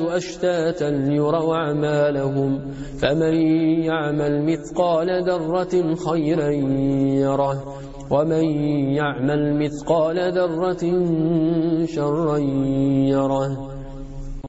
أشتاتا ليروا أعمالهم فمن يعمل مثقال ذرة خيرا يره ومن يعمل مثقال ذرة شرا يره